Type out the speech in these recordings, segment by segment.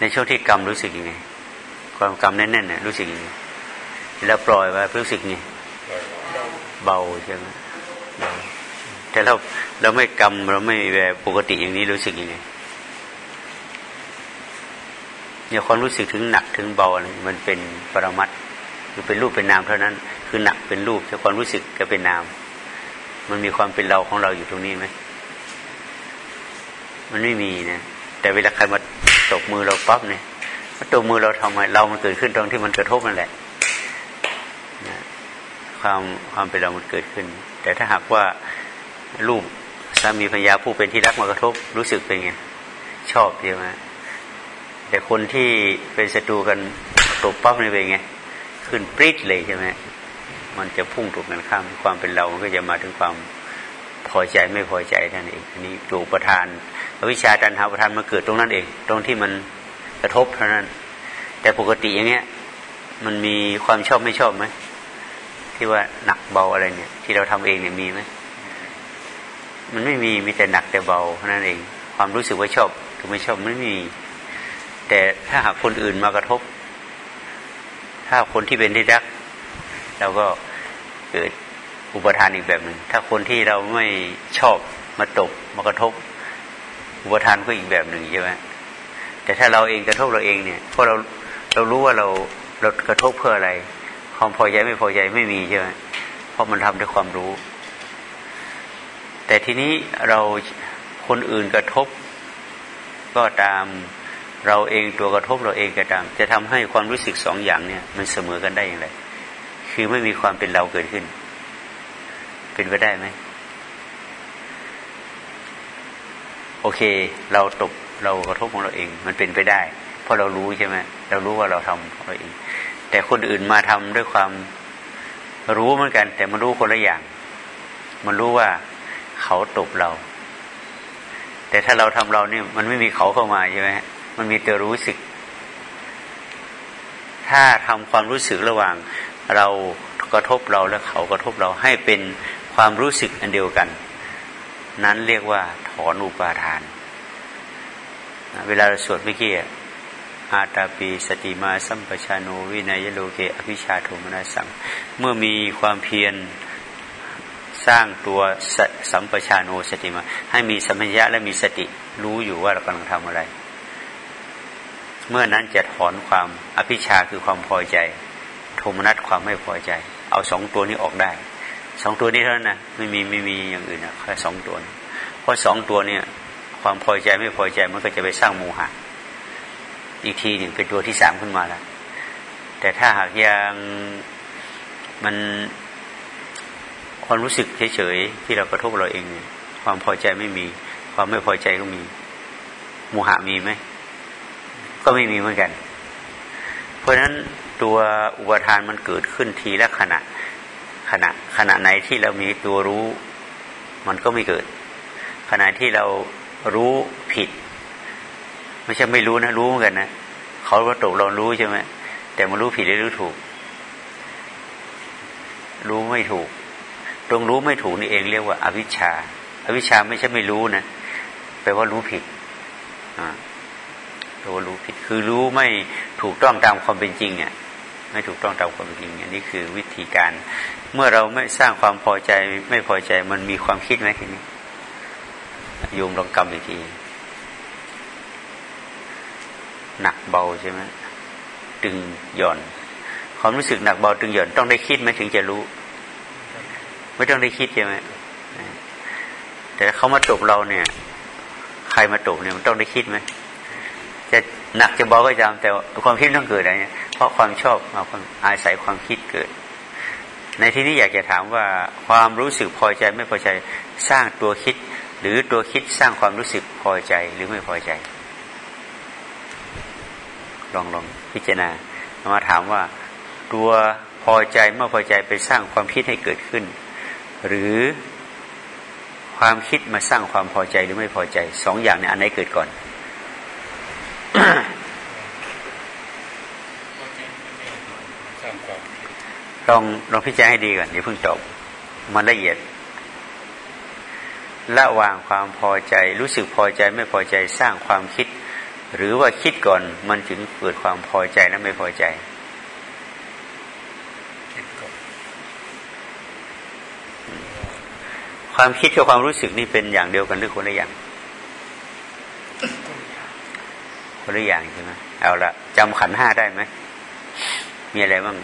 ในช่วงที่กรรมรู้สึกยังไง ความกรรมแน่นๆเนี่ยรู้สึกยังไงแล้วปล่อยไปรู้สึกไงเบาใช่ไหมแต่เราเราไม่กรรมเราไม่แบบปกติอย่างนี้รู้สึกยังไงเนี่ยความรู้สึกถึงหนักถึงเบาอะไรมันเป็นปรมัตคือเป็นรูปเป็นนามเท่านั้น คือหนักเป็นรูปแต่ความรู้สึกก็เป็นนาม มันมีความเป็นเราของเราอยู่ตรงนี้ไหมมันไม่มีนะแต่เวลาใครมา ตบมือเราปั๊บเนี่ยตบมือเราทำไมเรามันเกิดขึ้นตรงที่มันกระทบนั่นแหละความความเป็นเรามันเกิดขึ้น แต่ถ้าหากว่ารูปสามีภรรยาผู้เป็นที่รักมากระทบรู้สึกเป็นไงชอบใช่ไหมแต่คนที่เป็นศัตรูกันตบปั๊บนี่เป็นไงขึ้นปริ๊ดเลยใช่ไหมมันจะพุ่งถูกกันข้ามความเป็นเรา มันก็จะมาถึงความพอใจไม่พอใจท่านเองอันนี้ถูกประทาน วิชาตันหาประทานมาเกิดตรงนั้นเอง ตรงที่มันกระทบเท่านั้น แต่ปกติอย่างเงี้ย มันมีความชอบไม่ชอบไหมที่ว่าหนักเบาอะไรเนี่ย ที่เราทำเองเนี่ยมีไหมมันไม่มีมีแต่หนักแต่เบาเท่านั้นเอง ความรู้สึกว่าชอบหรือไม่ชอบไม่มี แต่ถ้าหากคนอื่นมากระทบ ถ้าคนที่เป็นที่รักเราก็เกิดอุปทานอีกแบบหนึ่งถ้าคนที่เราไม่ชอบมาตกมากระทบ อุปทานก็อีกแบบหนึ่งใช่ไหมแต่ถ้าเราเองกระทบเราเองเนี่ยเพราะเราเรารู้ว่าเราเรากระทบเพื่ออะไร ความพอใจไม่พอใจไม่มีใช่ไหมเพราะมันทำด้วยความรู้ แต่ทีนี้เราคนอื่นกระทบก็ตามเราเองตัวกระทบเราเองก็ตาม จะทำให้ความรู้สึกสองอย่างเนี่ย มันเสมอกันได้อย่างไร คือไม่มีความเป็นเราเกิดขึ้น เป็นไปได้ไหม โอเค เราตกเรากระทบของเราเอง มันเป็นไปได้ เพราะเรารู้ใช่ไหมเรารู้ว่าเราทำของเราเอง แต่คนอื่นมาทำด้วยความรู้เหมือนกัน แต่มันรู้คนละอย่าง มันรู้ว่าเขาตบเรา แต่ถ้าเราทำเราเนี่ยมันไม่มีเขาเข้ามาใช่ไหมมันมีแต่รู้สึก ถ้าทำความรู้สึกระหว่าง เรากระทบเราและเขากระทบเราให้เป็นความรู้สึกอันเดียวกัน นั้นเรียกว่าถอนอุปาทานเวลาเราสวดเมื่อกี้อาตาปีสติมาสัมปชาโนวินัยโลเกอภิชาโทมนาสัง เมื่อมีความเพียรสร้างตัวสัมปชาโนสติมา ให้มีสัมผัสะและมีสติรู้อยู่ว่าเรากำลังทำอะไร เมื่อนั้นจะถอนความอภิชาคือความพอใจ โทมนัสความไม่พอใจ เอาสองตัวนี้ออกได้ สองตัวนี้เท่านั้นนะไม่มีไม่มีอย่างอื่นนะแค่สองตัวเพราะสองตัวเนี่ย ความพอใจไม่พอใจมันก็จะไปสร้างโมหะอีกทีหนึ่งเป็นตัวที่สามขึ้นมาแล้วแต่ถ้าหากยังมันความรู้สึกเฉยๆที่เรากระทบเราเองเนี่ยความพอใจไม่มี ความไม่พอใจก็มีโมหะมีไหมก็ไม่มีเหมือนกัน เพราะฉะนั้นตัวอุปทานมันเกิดขึ้นทีละขณะ ขณะขณะไหนที่เรามีตัวรู้ มันก็ไม่เกิด ขณะที่เรารู้ผิด ไม่ใช่ไม่รู้นะ รู้เหมือนกันนะเขาว่าตกเรารู้ใช่ไหมแต่มารู้ผิดหรือรู้ถูก รู้ไม่ถูก ตรงรู้ไม่ถูกนี่เองเรียกว่าอาวิชชาอาวิชชาไม่ใช่ไม่รู้นะแปลว่ารู้ผิดอ่าตัวรู้ผิด คือรู้ไม่ถูกต้องตามความเป็นจริงเนี่ย ไม่ถูกต้องตามความจริง อันนี้คือวิธีการ เมื่อเราไม่สร้างความพอใจไม่พอใจมันมีความคิดไหมทีนี้โยมลองกำอีกที หนักเบาใช่ไหมตึงหย่อน ความรู้สึกหนักเบาตึงหย่อนต้องได้คิดไหมถึงจะรู้ ไม่ต้องได้คิดใช่ไหมแต่เขามาตบเราเนี่ย ใครมาตบเนี่ยมันต้องได้คิดไหมจะหนักจะเบาก็จำแต่ความคิดต้องเกิดอะไรเนี่ย ราะความชอบมาอาศัยความคิดเกิด ในที่นี้อยากจะถามว่าความรู้สึกพอใจไม่พอใจสร้างตัวคิด หรือตัวคิดสร้างความรู้สึกพอใจหรือไม่พอใจ ลองลองพิจารณามาถามว่าตัวพอใจเมื่อพอใจไปสร้างความคิดให้เกิดขึ้น หรือความคิดมาสร้างความพอใจหรือไม่พอใจสองอย่างนี้อันไหนเกิดก่อน ลองลองพิจารณาให้ดีก่อนเดี๋ยวเพิ่งจบ มันละเอียดละวางความพอใจ รู้สึกพอใจไม่พอใจสร้างความคิด หรือว่าคิดก่อนมันถึงเกิดความพอใจและไม่พอใจความคิดกับความรู้สึกนี่เป็นอย่างเดียวกันหรือคนละอย่าง คนละอย่างใช่ไหมเอาละจำขันห้าได้ไหมมีอะไรบ้าง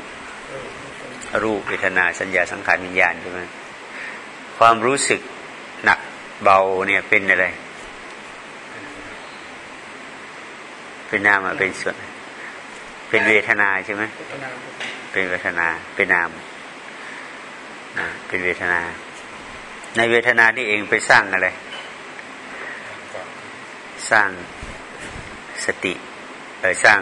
รูปเวทนาสัญญาสังขารวิญญาณใช่ไหมความรู้สึกหนักเบาเนี่ยเป็นอะไร เป็นนามเป็นส่วน เป็นเวทนาใช่ไหมเป็นเวทนา เป็นนามเป็นเวทนา ในเวทนานี่เองไปสร้างอะไร สร้างสติเออสร้าง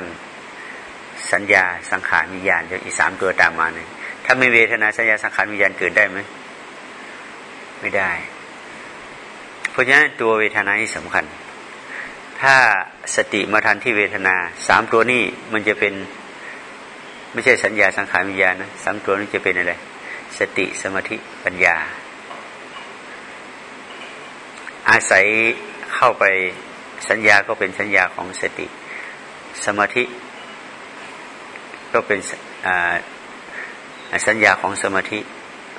สัญญาสังขารวิญญาณจะอีสามตัวตามมาเนี่ย ถ้าไม่เวทนาสัญญาสังขารวิญญาณเกิดได้ไหมไม่ได้ เพราะฉะนั้นตัวเวทนานี่สำคัญ ถ้าสติมาทันที่เวทนาสามตัวนี้มันจะเป็น ไม่ใช่สัญญาสังขารวิญญาณนะสามตัวนี้จะเป็นอะไรสติสมาธิปัญญา อาศัยเข้าไปสัญญาก็เป็นสัญญาของสติ สมาธิ ก็เป็น สัญญาของสมาธิ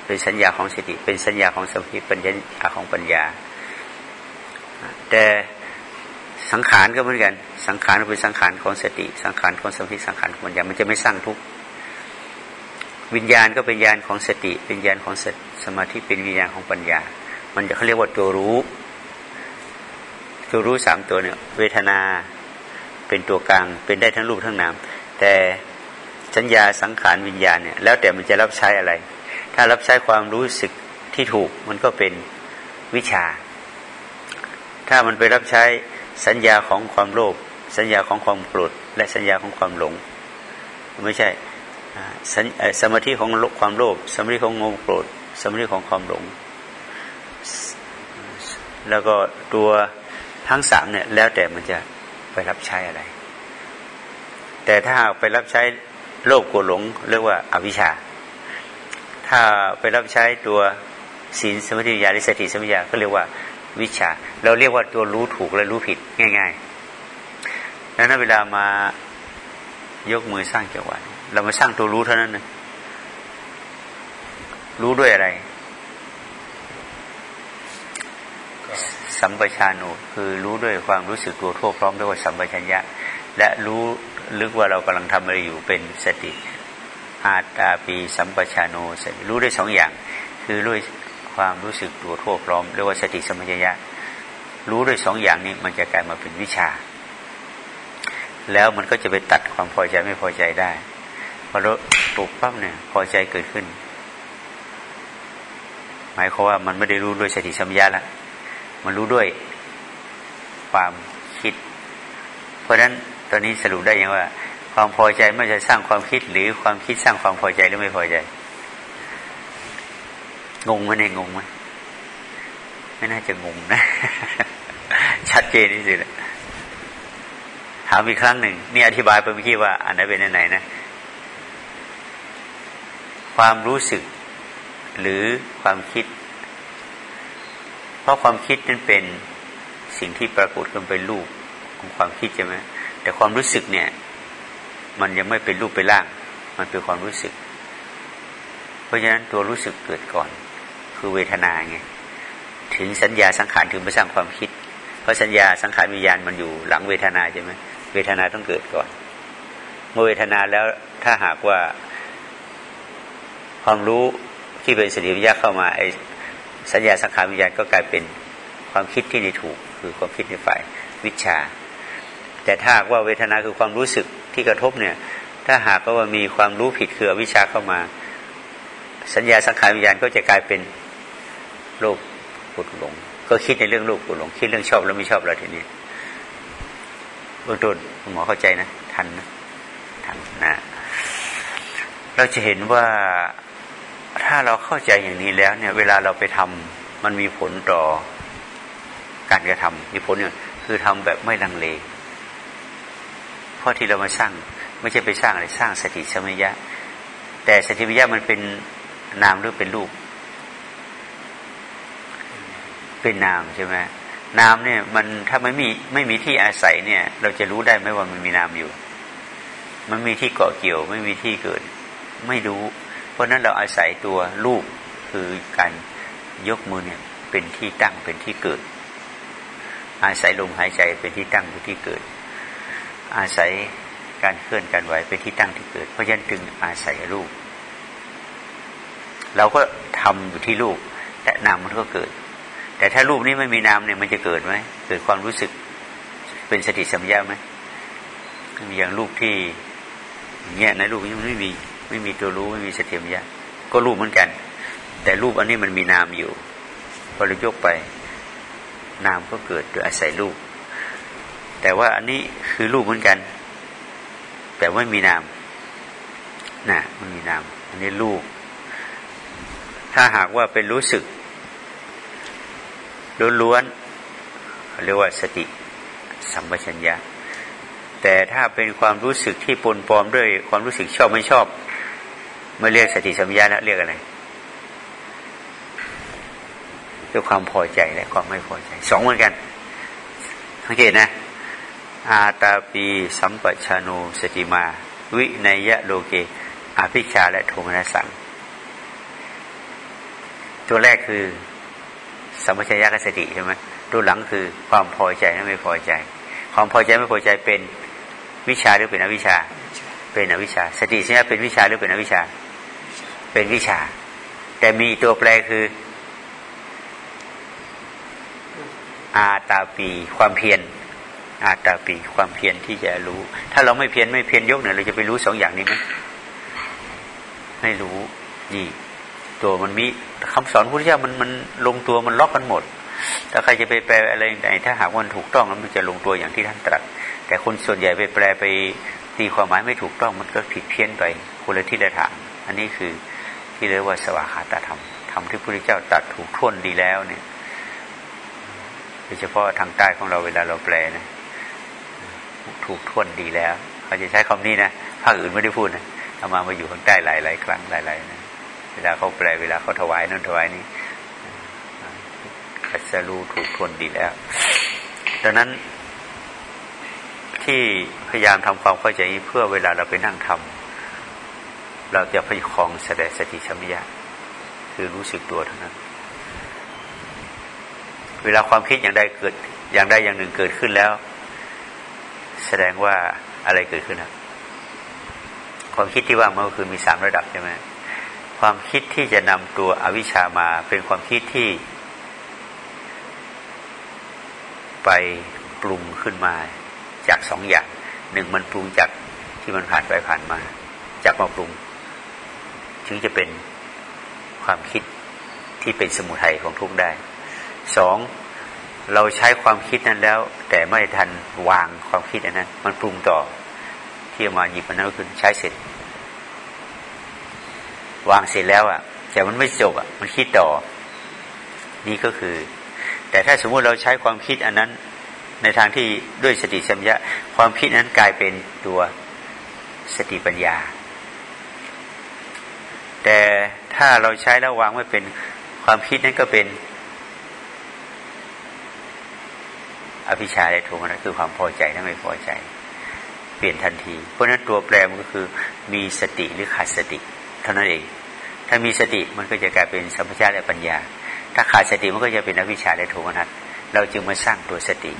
เป็นสัญญาของสติ เป็นสัญญาของสมาธิเป็นสัญญาของปัญญา แต่สังขารก็เหมือนกัน สังขารเป็นสังขารของสติ สังขารของสมาธิสังขารของปัญญา มันจะไม่สร้างทุกข์วิญญาณก็เป็นญาณของสติ เป็นญาณของสมาธิเป็นวิญญาณของปัญญา มันจะเขาเรียกว่าตัวรู้ ตัวรู้สามตัวเนี่ย เวทนาเป็นตัวกลางเป็นได้ทั้งรูปทั้งนามแต่ สัญญาสังขารวิญญาณเนี่ยแล้วแต่มันจะรับใช้อะไร ถ้ารับใช้ความรู้สึกที่ถูกมันก็เป็นวิชา ถ้ามันไปรับใช้สัญญาของความโลภสัญญาของความโกรธและสัญญาของความหลง ไม่ใช่สมาธิของความโลภสมาธิของโมโกรธสมาธิของความหลง แล้วก็ตัวทั้งสามเนี่ยแล้วแต่มันจะไปรับใช้อะไร แต่ถ้าไปรับใช้ โลภโกรหลงเรียกว่าอาวิชชา ถ้าไปรับใช้ตัวศีลสมาธิญาณสติสมัญญาก็เรียกว่าวิชา เราเรียกว่าตัวรู้ถูกและรู้ผิดง่ายๆแล้วนั้นเวลามายกมือสร้างจังหวะเรามาสร้างตัวรู้เท่านั้นนะรู้ด้วยอะไร สัมปชานุคือรู้ด้วยความรู้สึกตัวทั่วพร้อมด้วยว่าสัมปชัญญะ และรู้ ลึกว่าเรากำลังทำอะไรอยู่เป็นสติอาตาปีสัมปชานโนสติรู้ได้สองอย่าง คือรู้ความรู้สึกตัวทั่วพร้อมเรียกว่าสติสมัญญะ รู้ด้วยสองอย่างนี้มันจะกลายมาเป็นวิชา แล้วมันก็จะไปตัดความพอใจไม่พอใจได้พอเราปลุกปั๊บเนี่ยพอใจเกิดขึ้น หมายความว่ามันไม่ได้รู้ด้วยสติสัมยาละมันรู้ด้วยความคิด เพราะฉะนั้น ตอนนี้สรุปได้ยังว่า ความพอใจไม่จะสร้างความคิดหรือความคิดสร้างความพอใจหรือไม่พอใจ งงไหมเนี่ยงงไหมไม่น่าจะงงนะ ชัดเจนที่สุดถามอีกครั้งหนึ่งนี่อธิบายไปเมื่อกี้ว่า อันไหนเป็นอันไหนนะ ความรู้สึกหรือความคิด เพราะความคิดนั้นเป็นสิ่งที่ปรากฏขึ้นเป็นรูปของความคิดใช่ไหม แต่ความรู้สึกเนี่ย มันยังไม่เป็นรูปเป็นร่าง มันเป็นความรู้สึก เพราะฉะนั้นตัวรู้สึกเกิดก่อน คือเวทนาไงถึงสัญญาสังขารถึงไปสร้างความคิด เพราะสัญญาสังขารวิญญาณมันอยู่หลังเวทนาใช่ไหมเวทนาต้องเกิดก่อน เมื่อเวทนาแล้วถ้าหากว่าความรู้ที่เป็นสติปัญญาเข้ามาไอสัญญาสังขารวิญญาณก็กลายเป็นความคิดที่ในถูก คือความคิดในฝ่ายวิชา แต่ถ้าว่าเวทนาคือความรู้สึกที่กระทบเนี่ย ถ้าหากว่ามีความรู้ผิดคือวิชาเข้ามา สัญญาสังขารวิญญาณก็จะกลายเป็นโลภปุดหลง ก็คิดในเรื่องโลภปุดหลง คิดเรื่องชอบแล้วไม่ชอบแล้วทีนี้เบื้องต้นหมอเข้าใจนะ ทันนะทันนะเราจะเห็นว่าถ้าเราเข้าใจอย่างนี้แล้วเนี่ย เวลาเราไปทำมันมีผลต่อการกระทำมีผลเนี่ยคือทำแบบไม่ลังเล ราะที่เรามาสร้าง ไม่ใช่ไปสร้างอะไรสร้างสติสมัยะ แต่สติสมัยะมันเป็นนามหรือเป็นรูป เป็นนามใช่ไหมน้ำเนี่ยมันถ้าไม่มีไม่มีที่อาศัยเนี่ย เราจะรู้ได้ไหมว่ามันมีน้ำอยู่ มันมีที่เกาะเกี่ยว ไม่มีที่เกิด ไม่รู้ เพราะนั้นเราอาศัยตัวรูปคือการยกมือเนี่ยเป็นที่ตั้งเป็นที่เกิด อาศัยลมหายใจเป็นที่ตั้งเป็นที่เกิด อาศัยการเคลื่อนการไหวเป็นที่ตั้งที่เกิด เพราะฉะนั้นจึงอาศัยรูป เราก็ทำอยู่ที่รูป แต่นามมันก็เกิด แต่ถ้ารูปนี้ไม่มีนามเนี่ยมันจะเกิดไหมเกิดความรู้สึกเป็นสติสัมยาไหมอย่างรูปที่เงี้ยในรูปนี้มันไม่มีไม่มีตัวรู้ไม่มีสติสัมยาก็รูปเหมือนกัน แต่รูปอันนี้มันมีนามอยู่พอเรายกไป นามก็เกิดโดยอาศัยรูป แต่ว่าอันนี้คือรูปเหมือนกัน แต่ไม่มีนามนะมันมีนาม อันนี้รูป ถ้าหากว่าเป็นรู้สึกล้วนๆเรียกว่าสติสัมปชัญญะ แต่ถ้าเป็นความรู้สึกที่ปนปลอมด้วยความรู้สึกชอบไม่ชอบไม่เรียกสติสัมปชัญญะแล้วเรียกอะไรด้วยความพอใจและความไม่พอใจสองเหมือนกันสังเกตนะ อาตาปีสัมปชานุสติมา วินัยะโลเกอภิชาและโทมนัสัง ตัวแรกคือสัมปชัญญะกสติใช่ไหมตัวหลังคือความพอใจและไม่พอใจ ความพอใจไม่พอใจเป็นวิชาหรือเป็นอวิชา เป็นอวิชา สติสัญญาเป็นวิชาหรือเป็นอวิชา เป็นวิชา แต่มีตัวแปรคือ อาตาปีความเพียร อาตาปีความเพียรที่จะรู้ ถ้าเราไม่เพียรไม่เพียรยกเนี่ยเราจะไปรู้สองอย่างนี้ไหมไม่รู้นี่ตัวมันมีคำสอนพระพุทธเจ้ามันมันลงตัวมันล็อกกันหมด ถ้าใครจะไปแปลอะไรไหนถ้าหากมันถูกต้องแล้วมันจะลงตัวอย่างที่ท่านตรัส แต่คนส่วนใหญ่ไปแปลไปตีความหมายไม่ถูกต้องมันก็ผิดเพี้ยนไปคนละทิศละทางอันนี้คือที่เรียกว่าสวาขาตธรรมธรรมที่พระพุทธเจ้าตัดถูกท่วนดีแล้วเนี่ยโดยเฉพาะทางใต้ของเราเวลาเราแปลนะ ถูกท่วนดีแล้วเขาจะใช้คำนี้นะภาคอื่นไม่ได้พูดนะเอามามาอยู่ข้างใต้หลายหลายครั้งหลายหลายนะเวลาเขาแปลเวลาเขาถวายนั่นถวายนี้กัสรู้ถูกทวนดีแล้วดังนั้นที่พยายามทำความเข้าใจนี้เพื่อเวลาเราไปนั่งทำเราจะพยคองแสดงสติชัมยะคือรู้สึกตัวเท่านั้น เวลาความคิดอย่างใดเกิดอย่างใดอย่างหนึ่งเกิดขึ้นแล้ว แสดงว่าอะไรเกิดขึ้นครับความคิดที่ว่ามันก็คือมีสามระดับใช่ไหมความคิดที่จะนำตัวอวิชามาเป็นความคิดที่ ไปปรุงขึ้นมาจากสองอย่างหนึ่งมันปรุงจากที่มันผ่านไปผ่านมา จากมาปรุง ถึงจะเป็นความคิดที่เป็นสมุทัยของทุกได้สอง เราใช้ความคิดนั้นแล้ว แต่ไม่ทันวางความคิดอันนั้น มันปรุงต่อ ที่มาหยิบมันนั้นก็คือใช้เสร็จ วางเสร็จแล้วอะ แต่มันไม่จบอะ มันคิดต่อ นี่ก็คือ แต่ถ้าสมมุติเราใช้ความคิดอันนั้น ในทางที่ด้วยสติสัมยาความคิดนั้นกลายเป็นตัวสติปัญญา แต่ถ้าเราใช้แล้ววางไม่เป็นความคิดนั้นก็เป็น อภิชาและโทมนัสคือความพอใจและไม่พอใจ เปลี่ยนทันที เพราะนั้นตัวแปรมันก็คือมีสติหรือขาดสติ เท่านั้นเอง ถ้ามีสติมันก็จะกลายเป็นสัมปชัญญะและปัญญา ถ้าขาดสติมันก็จะเป็นอวิชชาและโทมนัสเราจึงมาสร้างตัวสติ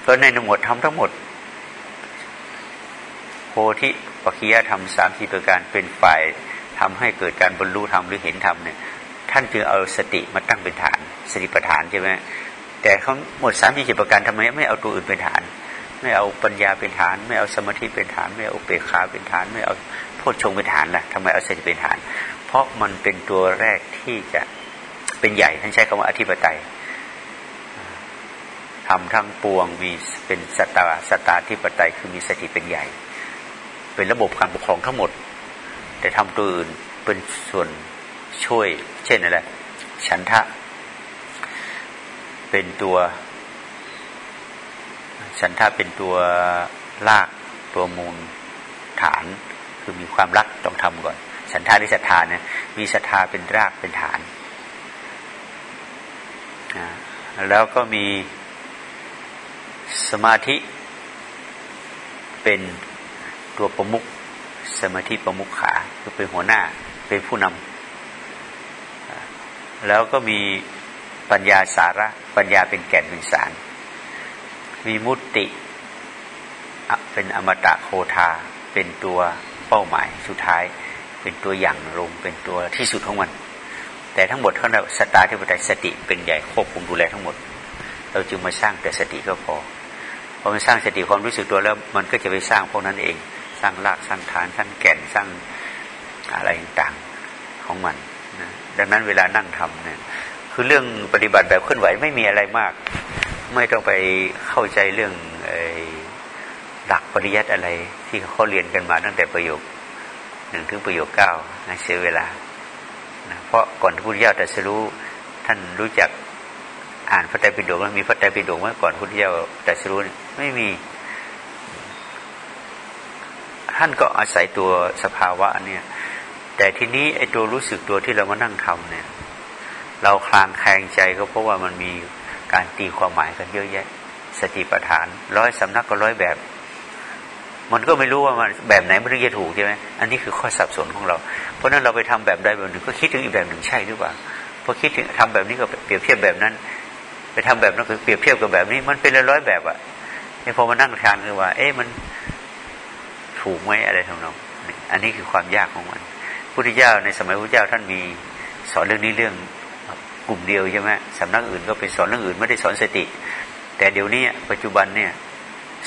เพราะในทั้งหมดทำทั้งหมด โพธิปัจจยธรรมสามสี่ประการเป็นฝ่ายทำให้เกิดการบรรลุธรรมหรือเห็นธรรมเนี่ยท่านจึงเอาสติมาตั้งเป็นฐานสติปัฏฐานใช่ไหม แต่เขาหมดสามสี่ประการทำไมไม่เอาตัวอื่นเป็นฐาน ไม่เอาปัญญาเป็นฐาน ไม่เอาสมาธิเป็นฐาน ไม่เอาเปรขาเป็นฐาน ไม่เอาโพชงเป็นฐานล่ะทำไมเอาสติเป็นฐาน เพราะมันเป็นตัวแรกที่จะเป็นใหญ่ท่านใช้คำว่าอธิปไตยทำทั้งปวงมีเป็นสตาสตาธิปไตยคือมีสติเป็นใหญ่ เป็นระบบการปกครองทั้งหมด แต่ทำตัวอื่นเป็นส่วนช่วย เช่นอะไรฉันทะ เป็นตัว ฉันทะเป็นตัวลากตัวมูลฐาน คือมีความรักต้องทำก่อน ฉันทาที่ศรัทธาเนี่ยมีศรัทธาเป็นรากเป็นฐาน แล้วก็มีสมาธิเป็นตัวประมุขสมาธิประมุขขาคือเป็นหัวหน้าเป็นผู้นำแล้วก็มี ปัญญาสาระ ปัญญาเป็นแก่นเป็นสารมีมุตติเป็นอมตะโคทาเป็นตัวเป้าหมายสุดท้าย เป็นตัวอย่างลงเป็นตัวที่สุดของมัน แต่ทั้งหมดเขาเรียกสตาร์ที่ปไตยสติเป็นใหญ่ควบคุมดูแลทั้งหมด เราจึงมาสร้างแต่สติก็พอพอมันสร้างสติความรู้สึกตัวแล้ว มันก็จะไปสร้างพวกนั้นเอง สร้างรากสร้างฐานสร้างแก่นสร้างอะไรต่างๆของมันนะดังนั้นเวลานั่งทำเนี่ย คือเรื่องปฏิบัติแบบเคลื่อนไหวไม่มีอะไรมาก ไม่ต้องไปเข้าใจเรื่องหลักปริยัติอะไร ที่เขาเรียนกันมาตั้งแต่ประโยคหนึ่งถึงประโยคเก้าเสียเวลานะเพราะก่อนพุทธเจ้าตรัสรู้ท่านรู้จักอ่านพระไตรปิฎกแล้วมีพระไตรปิฎกเมื่อก่อนพุทธเจ้าตรัสรู้ไม่มี ท่านก็อาศัยตัวสภาวะเนี่ยแต่ทีนี้ไอ้ตัวรู้สึกตัวที่เรามานั่งทำเนี่ย เราคลางแคลงใจก็เพราะว่ามันมีการตีความหมายกันเยอะแยะ สติปัฏฐาน ร้อยสำนักก็ร้อยแบบ มันก็ไม่รู้ว่ามันแบบไหนมันถึงจะถูกใช่ไหมอันนี้คือข้อสับสนของเรา เพราะนั้นเราไปทำแบบใดแบบหนึ่งก็คิดถึงอีกแบบหนึ่งใช่หรือเปล่าพอคิดถึงทำแบบนี้ก็เปรียบเทียบแบบนั้น ไปทำแบบนั้นก็เปรียบเทียบกับแบบนี้ มันเป็นร้อยแบบอะไอ้พอมานั่งทานคือว่า เอ๊ะมันถูกไหมอะไรทำนองอันนี้คือความยากของมันพุทธเจ้าในสมัยพระเจ้าท่านมีสอนเรื่องนี้เรื่อง กลุ่มเดียวใช่ไหมสำนักอื่นก็เป็นสอนเรื่องอื่นไม่ได้สอนสติ แต่เดี๋ยวนี้ปัจจุบันเนี่ย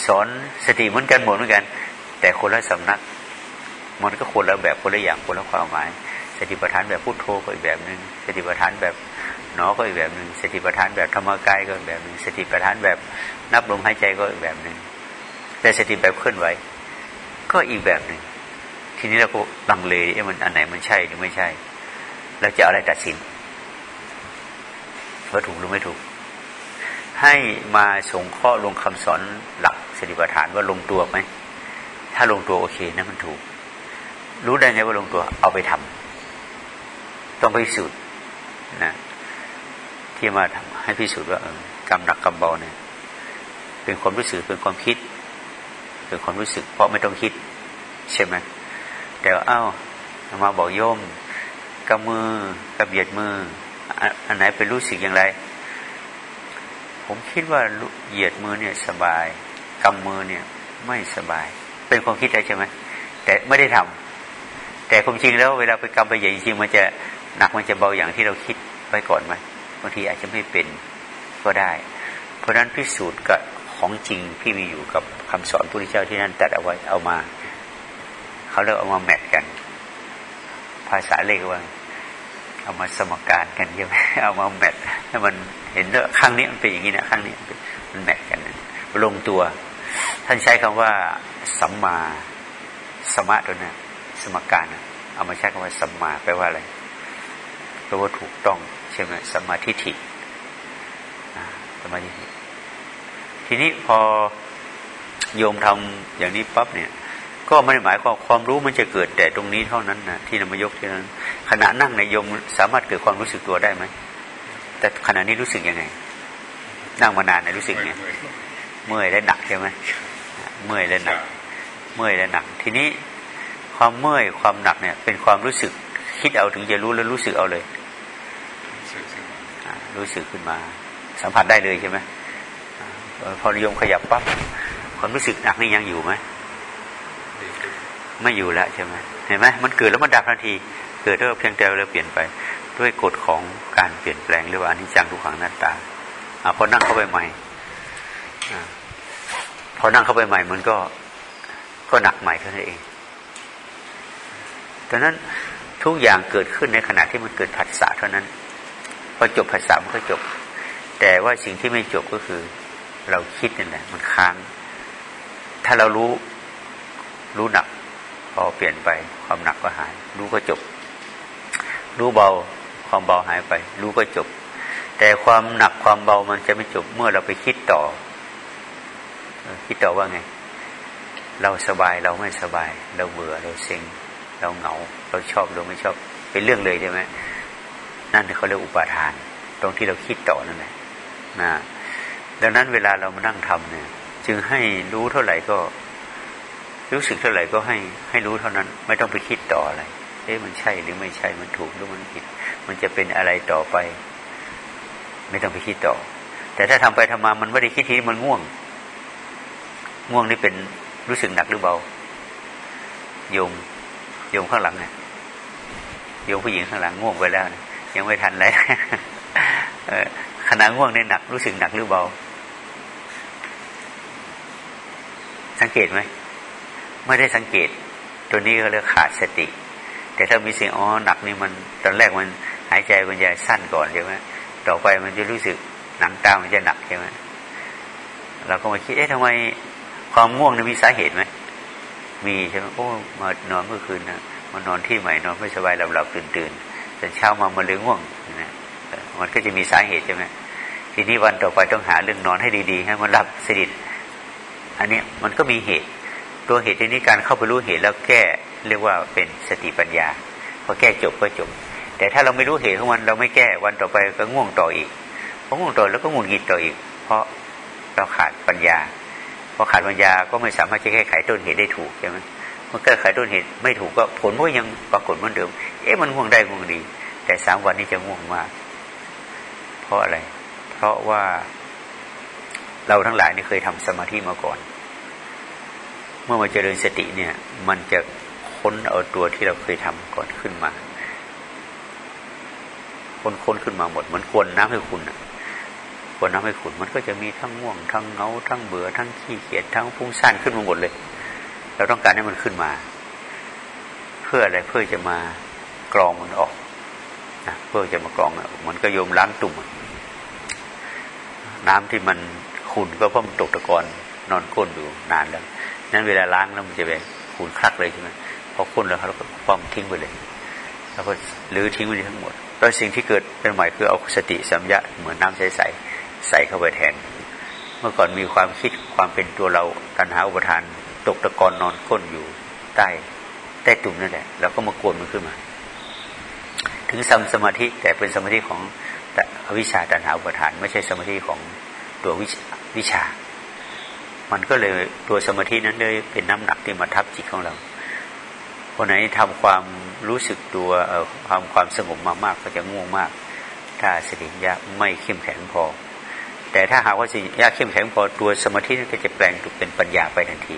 สอนสติเหมือนกันหมดเหมือนกัน แต่คนละสำนัก มันก็คนละแบบคนละอย่างคนละความหมาย สติปัฏฐานแบบพุทโธก็อีกแบบหนึ่งสติปัฏฐานแบบหนอก็อีกแบบหนึ่งสติปัฏฐานแบบธรรมกายก็อีกแบบหนึ่งสติปัฏฐานแบบนับลมหายใจก็อีกแบบหนึ่งแต่สติแบบเคลื่อนไหว ก็อีกแบบหนึ่งทีนี้เราก็ลังเลเอ๊ะมันอันไหนมันใช่หรือไม่ใช่แล้วจะอะไรตัดสิน ว่าถูกหรือไม่ถูก ให้มาส่งข้อลงคำสอนหลักสติปัฏฐานว่าลงตัวไหมถ้าลงตัวโอเคนะมันถูก รู้ได้ไงว่าลงตัวเอาไปทำต้องไปพิสูจน์นะที่มาทำให้พิสูจน์ว่ากรรมหนักกรรมเบาเนี่ย เป็นความรู้สึกเป็นความคิด เป็นความรู้สึก เพราะไม่ต้องคิด ใช่ไหมแต่ว่าอ้าวมาบอกโยมกำมือกำเหยียดมือ อันไหนเป็นรู้สึกอย่างไร ผมคิดว่าเหยียดมือเนี่ยสบายกำมือเนี่ยไม่สบาย เป็นความคิดใช่ไหมแต่ไม่ได้ทำแต่ความจริงแล้วเวลาไปกำไปใหญ่จริงมันจะหนักมันจะเบาอย่างที่เราคิดไว้ก่อนไหมบางทีอาจจะไม่เป็นก็ได้ เพราะฉะนั้นพิสูจน์กับของจริงที่มีอยู่กับคำสอนพระพุทธเจ้าที่นั่นตัดเอาไว้เอามา เขาเรียกเอามาแมทกัน ภาษาเลขว่า เอามาสมการกันใช่ไหมเอามาแมทให้มันเห็นว่าข้างนี้มันเป็นอย่างนี้นะข้างนี้มันแมทกันลงตัว ท่านใช้คำว่าสัมมาสมะตัวนี้สมการเอามาใช้คำว่าสัมมาแปลว่าอะไรแปลว่าถูกต้องใช่ไหมสมาธิฐิสมาธิทีนี้พอโยมทำอย่างนี้ปั๊บเนี่ย ก็ไม่ได้หมายความความรู้มันจะเกิดแต่ตรงนี้เท่านั้นนะที่นำมายกที่นั้นขณะนั่งในโยมสามารถเกิดความรู้สึกตัวได้ไหมแต่ขณะนี้รู้สึกยังไง นั่งมานานนะรู้สึกไงเมื่อยและหนักใช่ไหมเมื่อยและหนัก เมื่อยและหนัก ทีนี้ความเมื่อยความหนักเนี่ย เป็นความรู้สึก คิดเอาถึงจะรู้แล้วรู้สึกเอาเลย รู้สึกขึ้นมา สัมผัสได้เลยใช่ไหมพอนิยมขยับปั๊บความรู้สึกหนักนี่ยังอยู่ไหม ไม่อยู่แล้วใช่ไหมเห็นไหมมันเกิดแล้วมันดับทันที เกิดแล้วเพียงแต่เราเปลี่ยนไป ด้วยกฎของการเปลี่ยนแปลงหรือว่าอนิจจังทุกขังหน้าตาอพอนั่งเข้าไปใหม่อพอนั่งเข้าไปใหม่มันก็ก็หนักใหม่เท่านั้นเองดังนั้นทุกอย่างเกิดขึ้นในขณะที่มันเกิดผัสสะเท่านั้นพอจบผัสสะมันก็จบ แต่ว่าสิ่งที่ไม่จบก็คือ เราคิดนี่แหละมันค้าง ถ้าเรารู้ รู้หนักพอเปลี่ยนไปความหนักก็หาย รู้ก็จบ รู้เบาความเบาหายไป รู้ก็จบ แต่ความหนักความเบามันจะไม่จบเมื่อเราไปคิดต่อ คิดต่อว่าไง เราสบายเราไม่สบาย เราเบื่อเราเซ็งเราเหงา เราชอบเราไม่ชอบเป็นเรื่องเลยใช่ไหมนั่นเขาเรียกอุปาทาน ตรงที่เราคิดต่อนั่นแหละนะดังนั้นเวลาเรามานั่งทำเนี่ย จึงให้รู้เท่าไหร่ก็ รู้สึกเท่าไหร่ก็ให้ให้รู้เท่านั้น ไม่ต้องไปคิดต่ออะไร เอ๊ะมันใช่หรือไม่ใช่มันถูกหรือมันผิด มันจะเป็นอะไรต่อไป ไม่ต้องไปคิดต่อ แต่ถ้าทำไปทำมามันไม่ได้คิดทีมันง่วง ง่วงนี่เป็นรู้สึกหนักหรือเบาโยมโยมข้างหลังเนี่ยโยมผู้หญิงข้างหลังง่วงไปแล้วยังไม่ทันเลยขณะง่วงในหนักรู้สึกหนักหรือเบา สังเกตไหม ไม่ได้สังเกต ตัวนี้ก็เรียกขาดสติ แต่ถ้ามีสิ่งอ๋อหนักนี่มันตอนแรกมันหายใจมันจะสั้นก่อนใช่ไหมต่อไปมันจะรู้สึกหนังตามันจะหนักใช่ไหมเราก็มาคิดเอ๊ะทำไมความง่วงนี่มีสาเหตุไหมมีใช่ไหมโอ้มานอนเมื่อคืนนะมานอนที่ใหม่นอนไม่สบายหลับหลับตื่นตื่นแต่เช้ามามันเลยง่วงนะมันก็จะมีสาเหตุใช่ไหมทีนี้วันต่อไปต้องหาเรื่องนอนให้ดีๆ ให้มันหลับสนิทอันนี้มันก็มีเหตุ ตัวเหตุทีนี้การเข้าไปรู้เหตุแล้วแก้เรียกว่าเป็นสติปัญญาพอแก้จบก็จบ แต่ถ้าเราไม่รู้เหตุของมันเราไม่แก้วันต่อไปก็ง่วงต่ออีกพอง่วงต่อแล้วก็งุนหงิดต่ออีก เพราะเราขาดปัญญาพอขาดปัญญาก็ไม่สามารถจะแก้ไขต้นเหตุได้ถูกใช่ไหมเมื่อแก้ไขต้นเหตุไม่ถูกก็ผลก็ยังปรากฏเหมือนเดิม เอ๊ะมันง่วงได้ง่วงดี แต่สามวันนี้จะง่วงมาก เพราะอะไร เพราะว่าเราทั้งหลายนี่เคยทำสมาธิมาก่อน มื่อมาเจริญสติเนี่ย มันจะค้นเอาตัวที่เราเคยทำก่อนขึ้นมา ค้นค้นขึ้นมาหมดเหมือนกวนน้ำให้คุณกวนน้ำให้คุณมันก็จะมีทั้งง่วงทั้งเงาทั้งเบื่อทั้งขี้เกียจทั้งฟุ้งซ่านขึ้นมาหมดเลย เราต้องการให้มันขึ้นมา เพื่ออะไรเพื่อจะมากรองมันออกนะเพื่อจะมากรองมันก็โยมล้างตุ่มน้ำที่มันขุ่นก็เพราะมันตกตะกอนนอนก้นอยู่นานแล้ว นั้นเวลาล้างแล้วมันจะไปขุ่นคลักเลยใช่ไหมพอขุ่นแล้วเราก็ป้อมทิ้งไปเลยแล้วก็หรือทิ้งไปทั้งหมดแล้วสิ่งที่เกิดเป็นใหม่คือเอาสติสัมยะเหมือนน้ำใสใสใส่เข้าไปแทน เมื่อก่อนมีความคิดความเป็นตัวเราตัณหาอุปทาน ตกตะกอนนอนก้นอยู่ใต้ใต้ตุ่มนั่นแหละแล้วก็มากวนมันขึ้นมา ถึงสัมสมาธิแต่เป็นสมาธิของวิชาตัณหาอุปทาน ไม่ใช่สมาธิของตัววิชาชา มันก็เลยตัวสมาธินั้นเลยเป็นน้ำหนักที่มาทับจิตของเราคนไหนทำความรู้สึกตัวความความสงบมามากก็จะง่วงมาก ถ้าสติยะไม่เข้มแข็งพอ แต่ถ้าหากว่าสติยะเข้มแข็งพอตัวสมาธินั้นก็จะแปลงถูกเป็นปัญญาไปทันที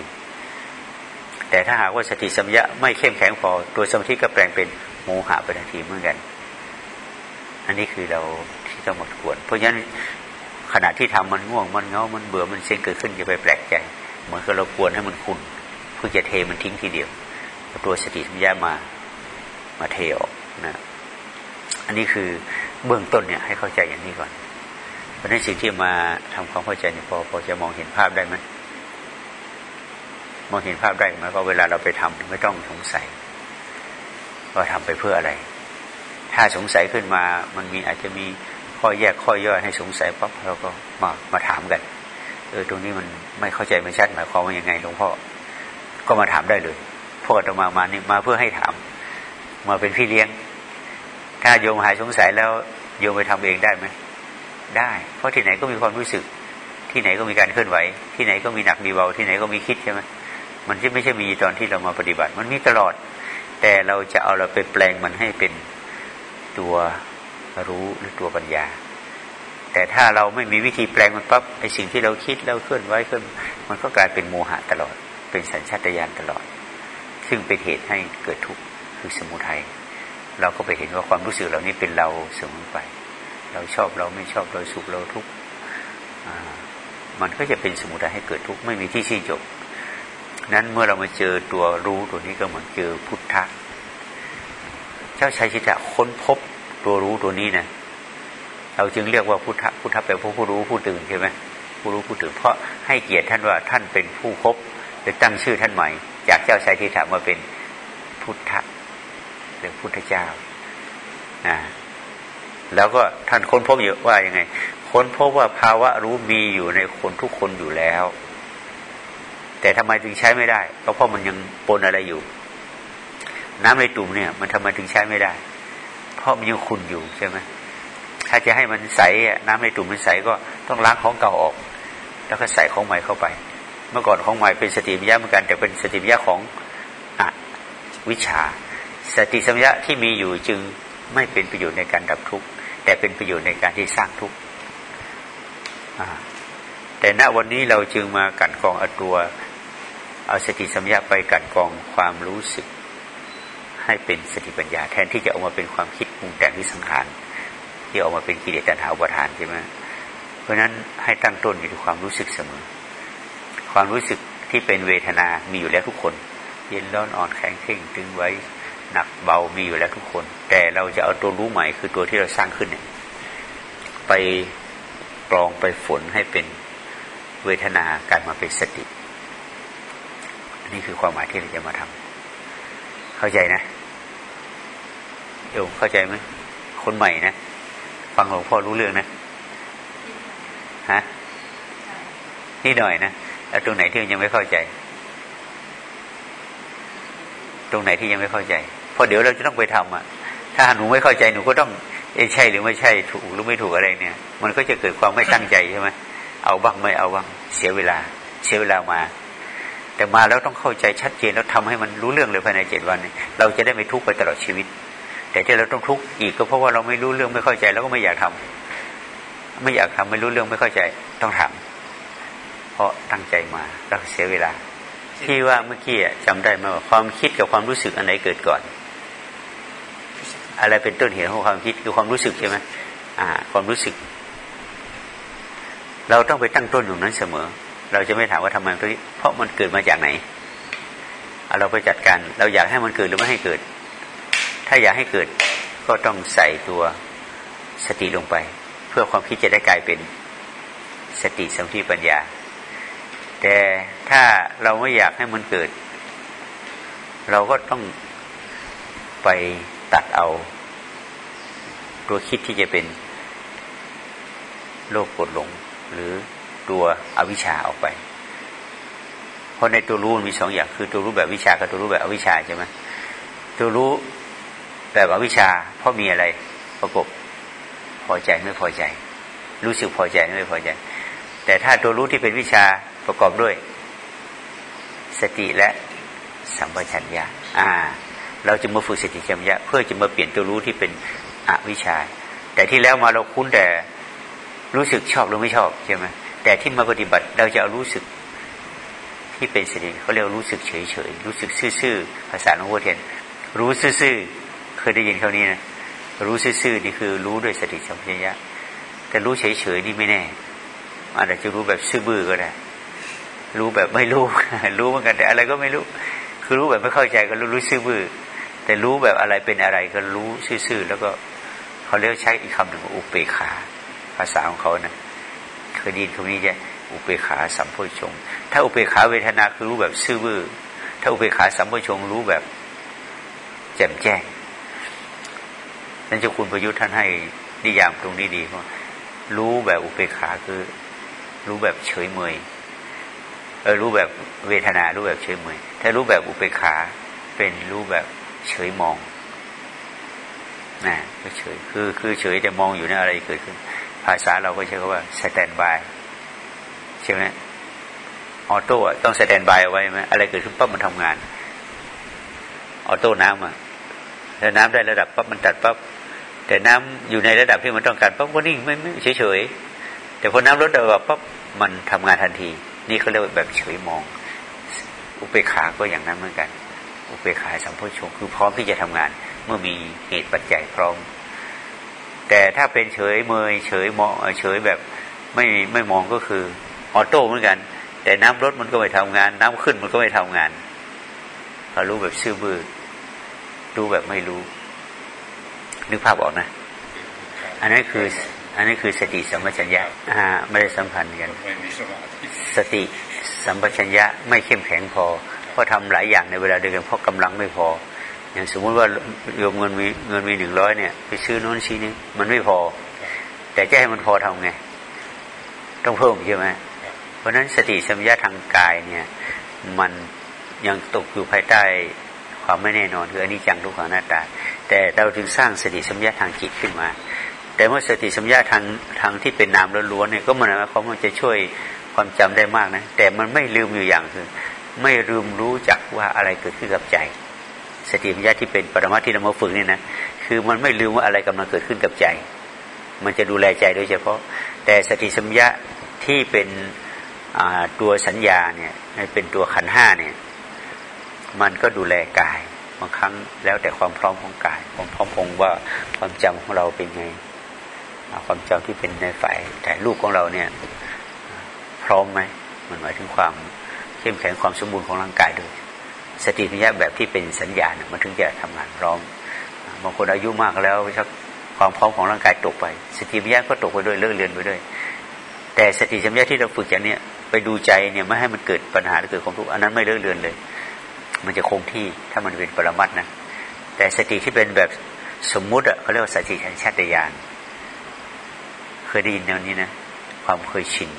แต่ถ้าหากว่าสติสัมยาไม่เข้มแข็งพอ ตัวสมาธิก็แปลงเป็นโมหะไปทันทีเหมือนกัน อันนี้คือเราที่ต้องหมดควรเพราะฉะนั้น ขณะที่ทำมันง่วงมันเงา มันเบื่อมันเซ็งเกิดขึ้นจะไปแปลกใจ เหมือนกับเราควรให้มันคุณเพื่อจะเทมันทิ้งทีเดียวตัวสติสัมยามามาเทออกนะอันนี้คือเบื้องต้นเนี่ยให้เข้าใจอย่างนี้ก่อน เพราะนั้นสิ่งที่มาทำความเข้าใจเนี่ยพอพอจะมองเห็นภาพได้ไหมมองเห็นภาพได้ไหมว่าเวลาเราไปทำไม่ต้องสงสัยว่าทำไปเพื่ออะไร ถ้าสงสัยขึ้นมามันมีอาจจะมี ข้อแยกข้อย่อยให้สงสัยปั๊บเราก็มามาถามกัน เออตรงนี้มันไม่เข้าใจไม่ชัดหมายความว่ายังไงหลวงพ่อก็มาถามได้เลยพ่อจะมามานี่มาเพื่อให้ถาม มาเป็นพี่เลี้ยง ถ้าโยมหายสงสัยแล้วโยมไปทำเองได้ไหมได้ เพราะที่ไหนก็มีความรู้สึก ที่ไหนก็มีการเคลื่อนไหว ที่ไหนก็มีหนักมีเบา ที่ไหนก็มีคิดใช่ไหมมันจะไม่ใช่มีตอนที่เรามาปฏิบัติ มันมีตลอด แต่เราจะเอาเราไปแปลงมันให้เป็นตัว รู้หรือตัวปัญญา แต่ถ้าเราไม่มีวิธีแปลงมันปั๊บไอสิ่งที่เราคิดเราเคลื่อนไหวขึ้น มันก็กลายเป็นโมหะตลอด เป็นสัญชาตญาณตลอด ซึ่งเป็นเหตุให้เกิดทุกข์คือสมุทัยเราก็ไปเห็นว่าความรู้สึกเหล่านี้เป็นเราเสมอไป เราชอบเราไม่ชอบเราสุขเราทุกข์มันก็จะเป็นสมุทัยให้เกิดทุกข์ไม่มีที่สิ้นจบ นั้นเมื่อเรามาเจอตัวรู้ตัวนี้ก็เหมือนเจอพุทธะ เจ้าชายชิตะค้นพบ ตัวรู้ตัวนี้นะเราจึงเรียกว่าพุทธพุทธแปลว่าผู้รู้ผู้ตื่นใช่ไหมผู้รู้ผู้ตื่นเพราะให้เกียรติท่านว่าท่านเป็นผู้พบเลยตั้งชื่อท่านใหม่ จากเจ้าชายชิตะมาเป็นพุทธหรือพุทธเจ้านะแล้วก็ท่านค้นพบอยู่ว่ายังไง ค้นพบว่าภาวะรู้มีอยู่ในคนทุกคนอยู่แล้ว แต่ทำไมถึงใช้ไม่ได้ ก็เพราะมันยังปนอะไรอยู่ น้ำในตุ่มเนี่ย มันทำไมถึงใช้ไม่ได้ เพราะมันยังขุ่นอยู่ใช่ไหมถ้าจะให้มันใสน้ำในตุ่มมันใสก็ต้องล้างของเก่าออก แล้วก็ใส่ของใหม่เข้าไป เมื่อก่อนของใหม่เป็นสติปัญญาเหมือนกันแต่เป็นสติปัญญาของอวิชา สติสัมยาที่มีอยู่จึงไม่เป็นประโยชน์ในการดับทุกข์แต่เป็นประโยชน์ในการที่สร้างทุกข์แต่ณวันนี้เราจึงมากันกองเอาตัวเอาสติสัมยาไปกันกองความรู้สึก ให้เป็นสติปัญญา แทนที่จะออกมาเป็นความคิดปรุงแต่งที่สังขารที่ออกมาเป็นกิเลสตัณหาอุปทานใช่ไหมเพราะฉะนั้นให้ตั้งต้นอยู่ที่ความรู้สึกเสมอ ความรู้สึกที่เป็นเวทนามีอยู่แล้วทุกคน เย็นร้อนอ่อนแข็งเข่งตึงไว้หนักเบามีอยู่แล้วทุกคน แต่เราจะเอาตัวรู้ใหม่คือตัวที่เราสร้างขึ้นเนี่ยไปกรองไปฝนให้เป็นเวทนาการมาเป็นสติ นี่คือความหมายที่เราจะมาทำ เข้าใจนะโยมเข้าใจไหมคนใหม่นะ ฟังหลวงพ่อรู้เรื่องนะฮะนี่หน่อยนะแล้วตรงไหนที่ยังไม่เข้าใจ ตรงไหนที่ยังไม่เข้าใจเพราะเดี๋ยวเราจะต้องไปทำอะ ถ้าหนูไม่เข้าใจหนูก็ต้องเอใช่หรือไม่ใช่ถูกหรือไม่ถูกอะไรเนี่ย มันก็จะเกิดความไม่ตั้งใจใช่ไหมเอาบ้างไม่เอาบ้างเสียเวลา เสียเวลามา แต่มาแล้วต้องเข้าใจชัดเจนแล้วทำให้มันรู้เรื่องเลยภายในเจ็ดวัน เราจะได้ไม่ทุกข์ไปตลอดชีวิต แต่ที่เราต้องทุกข์อีกก็เพราะว่าเราไม่รู้เรื่องไม่เข้าใจแล้วก็ไม่อยากทำไม่อยากทำไม่รู้เรื่องไม่เข้าใจต้องทำเพราะตั้งใจมาแล้วเสียเวลา ที่ว่าเมื่อกี้จำได้ไหมว่าความคิดกับความรู้สึกอันไหนเกิดก่อน อะไรเป็นต้นเหตุของความคิดคือความรู้สึกใช่ไหมอ่า ความรู้สึก เราต้องไปตั้งต้นอยู่นั้นเสมอ เราจะไม่ถามว่าทำไมตัวนี้เพราะมันเกิดมาจากไหนเราไปจัดการ เราอยากให้มันเกิดหรือไม่ให้เกิด ถ้าอยากให้เกิดก็ต้องใส่ตัวสติลงไป เพื่อความคิดจะได้กลายเป็นสติสัมาธิปัญญา แต่ถ้าเราไม่อยากให้มันเกิด เราก็ต้องไปตัดเอา ตัวคิดที่จะเป็นโลกกดหลงหรือ ตัวอวิชชาออกไป เพราะในตัวรู้มันมีสองอย่างคือตัวรู้แบบวิชากับตัวรู้แบบอวิชชาใช่ไหมตัวรู้แบบอวิชชา เพราะมีอะไรประกบพอใจไม่พอใจ รู้สึกพอใจไม่พอใจ แต่ถ้าตัวรู้ที่เป็นวิชาประกอบด้วย สติและสัมปชัญญะอ่า เราจะมาฝึกสติสัมยะเพื่อจะมาเปลี่ยนตัวรู้ที่เป็นอวิชชา แต่ที่แล้วมาเราคุ้นแต่รู้สึกชอบหรือไม่ชอบใช่ไหม แต่ที่มาปฏิบัติเราจะเอารู้สึกที่เป็นสติเขาเรียกรู้สึกเฉยเฉยรู้สึกซื่อๆภาษาหลวงพ่อเทียนรู้ซื่อๆเคยได้ยินเขานี้นะรู้ซื่อๆนี่คือรู้ด้วยสติสัมปชัญญะแต่รู้เฉยเฉยนี่ไม่แน่อาจจะรู้แบบซื่อบื้อก็ได้รู้แบบไม่รู้ รู้เหมือนกันแต่อะไรก็ไม่รู้ คือรู้แบบไม่เข้าใจก็รู้รู้ซื่อบื้อแต่รู้แบบอะไรเป็นอะไรก็รู้ซื่อๆแล้วก็เขาเรียกใช้อีกคำหนึ่งว่าอุเปขา ภาษาของเขานะ เคยดินคำนี้จะอุเปขาสัมโพชง ถ้าอุเปขาเวทนาคือรู้แบบซื่อบื้อถ้าอุเปขาสัมโพชงรู้แบบแจ่มแจ้งนั่นจะคุณประยุทธ์ท่านให้นิยามตรงนี้ดีเพราะรู้แบบอุเบกขาคือ รู้แบบเฉยเมยเออรู้แบบเวทนารู้แบบเฉยเมยถ้ารู้แบบอุเบกขาเป็นรู้แบบเฉยมองนะก็เฉยคือคือเฉยแต่มองอยู่นี่อะไรเกิดขึ้น ภาษาเราก็ใช้คำว่า standby ใช่ไหม auto ต้อง standby เอาไว้ไหมอะไรเกิดขึ้นปั๊บมันทำงาน ออโต้น้ำอะถ้าน้ำได้ระดับปั๊บมันตัดปั๊บแต่น้ำอยู่ในระดับที่มันต้องการปั๊บก็นิ่งไม่ไม่เฉยเฉยแต่พอน้ำลดระดับปั๊บมันทำงานทันที นี่เขาเรียกแบบเฉยมอง อุเบกขาก็อย่างนั้นเหมือนกัน อุเบกขาสัมโพชงคือพร้อมที่จะทำงาน เมื่อมีเหตุปัจจัยพร้อม แต่ถ้าเป็นเฉยเมยเฉยมองเฉยแบบไม่ไม่มองก็คือออโต้เหมือนกัน แต่น้ำลดมันก็ไม่ทำงาน น้ำขึ้นมันก็ไม่ทำงานเรารู้แบบซื่อบื้อรู้แบบไม่รู้ นึกภาพออกนะ อันนั้นคือ อันนี้คือสติสัมปชัญญะอ่าไม่ได้สัมพันธ์กัน สติสัมปชัญญะไม่เข้มแข็งพอเพราะทำหลายอย่างในเวลาเดียวกันเพราะกำลังไม่พอ อย่างสมมุติว่าโยมเงินมีเงินมีหนึ่งร้อยเนี่ย ไปซื้อโน้นชี้นี้มันไม่พอ แต่จะให้มันพอทำไง ต้องเพิ่มใช่ไหมเพราะนั้นสติสัมยาทางกายเนี่ย มันยังตกอยู่ภายใต้ความไม่แน่นอนคืออันิจจังทุกขังหน้าตา แต่เราจึงสร้างสติสัมยาทางจิตขึ้นมา แต่เมื่อสติสัมยาทางทางที่เป็นนามล้วนๆเนี่ยก็มันหมายความว่าจะช่วยความจำได้มากนะแต่มันไม่ลืมอยู่อย่างคือ ไม่ลืมรู้จักว่าอะไรเกิดขึ้นกับใจ สติปัญญาที่เป็นปรมาที่เรามาฝึกนี่นะคือมันไม่ลืมว่าอะไรกำลังเกิดขึ้นกับใจ มันจะดูแลใจโดยเฉพาะ แต่สติสัมยาที่เป็นตัวสัญญาเนี่ยเป็นตัวขันห้าเนี่ยมันก็ดูแลกายบางครั้งแล้วแต่ความพร้อมของกายความพร้อมของว่าความจำของเราเป็นไง ความจำที่เป็นในฝ่ายแต่รูปของเราเนี่ยพร้อมไหมมันหมายถึงความเข้มแข็งความสมบูรณ์ของร่างกายด้วย สติปัญญาแบบที่เป็นสัญญาเนี่ยมันถึงจะทำงานพร้อมบางคนอายุมากแล้วชักความพร้อมของร่างกายตกไป สติปัญญาก็ตกไปด้วยเลิกเรียนไปด้วย แต่สติสัมยาที่เราฝึกอย่างนี้ไปดูใจเนี่ยไม่ให้มันเกิดปัญหาหรือเกิดความทุกข์อันนั้นไม่เลิกเรียนเลย มันจะคงที่ถ้ามันเป็นปรมัตนะแต่สติที่เป็นแบบสมมุติอะเขาเรียกว่าสติแห่งชาติยานเคยได้ยินแนวนี้นะความเคยชิน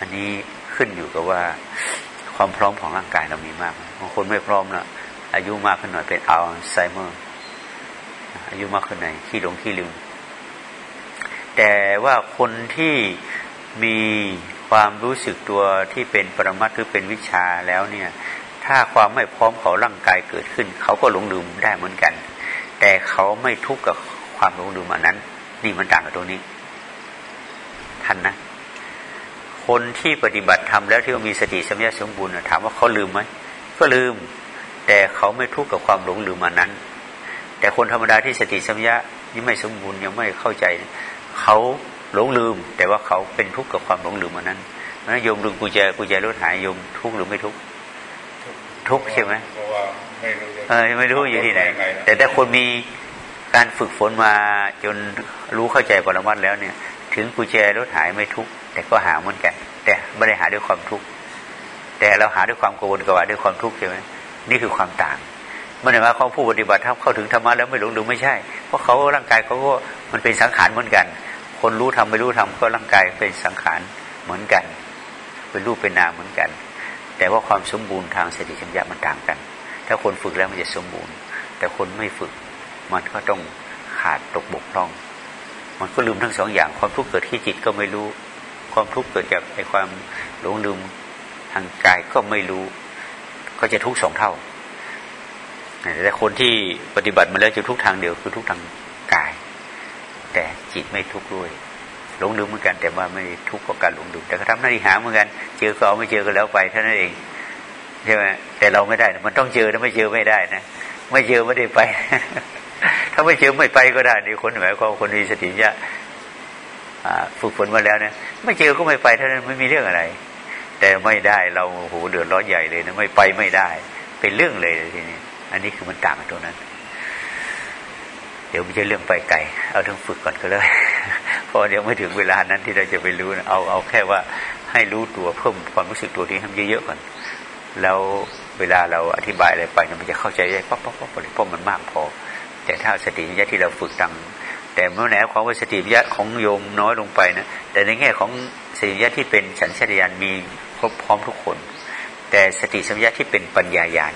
อันนี้ขึ้นอยู่กับว่าความพร้อมของร่างกายเรามีมาก บางคนไม่พร้อมนะอายุมากขึ้นหน่อยเป็นอัลไซเมอร์อายุมากขึ้นหน่อยขี้หลงขี้ลืม แต่ว่าคนที่มีความรู้สึกตัวที่เป็นปรมัตถ์หรือเป็นวิชาแล้วเนี่ย ถ้าความไม่พร้อมของร่างกายเกิดขึ้น เขาก็หลงลืมได้เหมือนกัน แต่เขาไม่ทุกข์กับความหลงลืมอันนั้น นี่มันต่างกับตรงนี้ทันนะคนที่ปฏิบัติทำแล้วที่มีสติสัมยาสมบูรณ์ถามว่าเขาลืมไหม ก็ลืม แต่เขาไม่ทุกข์กับความหลงลืมอันนั้น แต่คนธรรมดาที่สติสัมยานี่ไม่สมบูรณ์ยังไม่เข้าใจ เขาหลงลืม แต่ว่าเขาเป็นทุกข์กับความหลงลืมอันนั้นนะโยมลืมกุญแจกุญแจรถหายโยมทุกข์หรือไม่ทุกข์ทุกข์ใช่ไหมเพราะว่าไม่รู้เออไม่รู้อยู่ที่ไหน แต่ถ้าคนมีการฝึกฝนมาจนรู้เข้าใจปรมัตแล้วเนี่ย ถึงกุญแจรถหายไม่ทุกข์แต่ก็หาเหมือนกัน แต่ไม่ได้หาด้วยความทุกข์ แต่เราหาด้วยความกังวลกวาด้วยความทุกข์ใช่ไหมนี่คือความต่างมันหมายความผู้ปฏิบัติถ้าเข้าถึงธรรมะแล้วไม่หลงหรือไม่ใช่ เพราะเขาร่างกายเขาก็มันเป็นสังขารเหมือนกัน คนรู้ทำไม่รู้ทำก็ร่างกายเป็นสังขารเหมือนกัน เป็นรูปเป็นนามเหมือนกัน แต่ว่าความสมบูรณ์ทางสติสัมยามันต่างกัน ถ้าคนฝึกแล้วมันจะสมบูรณ์ แต่คนไม่ฝึกมันก็ต้องขาดตกบกพร่อง มันก็ลืมทั้งสองอย่าง ความทุกข์เกิดที่จิตก็ไม่รู้ ความทุกข์เกิดจากไอ้ความหลงลืม ทางกายก็ไม่รู้ ก็จะทุกสองเท่า แต่คนที่ปฏิบัติมาแล้วจะทุกทางเดียวคือทุกทางกาย แต่จิตไม่ทุกข์ด้วยหลงลืมเหมือนกัน แต่ว่าไม่ทุกข์กับการหลงลืมแต่ก็ทำหน้าที่หาเหมือนกัน เจอก็เอาไม่เจอก็แล้วไปเท่านั้นเองใช่ไหมแต่เราไม่ได้ มันต้องเจอถ้าไม่เจอไม่ได้นะไม่เจอไม่ได้ไป ถ้าไม่เจอไม่ไปก็ได้นี่คนหมายความคนมีสติญะฝึกฝนมาแล้วเนี่ยไม่เจอก็ไม่ไปเท่านั้นไม่มีเรื่องอะไร แต่ไม่ได้เราโหเดือดร้อนใหญ่เลยนะไม่ไปไม่ได้ เป็นเรื่องเลยทีนี้อันนี้คือมันต่างกันตรงนั้น เดี๋ยวไม่ใช่เรื่องไปไกลเอาทั้งฝึกก่อนก็เลยเพราะเดี๋ยวไม่ถึงเวลานั้นที่เราจะไปรู้นะเอาเอาแค่ว่าให้รู้ตัวเพิ่มความรู้สึกตัวนี้ให้เยอะๆก่อน แล้วเวลาเราอธิบายอะไรไปมันจะเข้าใจได้ปั๊บปั๊บปั๊บเพราะมันมากพอ แต่ถ้าสติปัญญาที่เราฝึกตังแต่เมื่อไหร่ความว่าสติปัญญาของโยมน้อยลงไปนะแต่ในแง่ของ สติปัญญาที่เป็นฉันชาตญาณมีครบพร้อมทุกคน แต่สติสัมยาที่เป็นปัญญาญาณ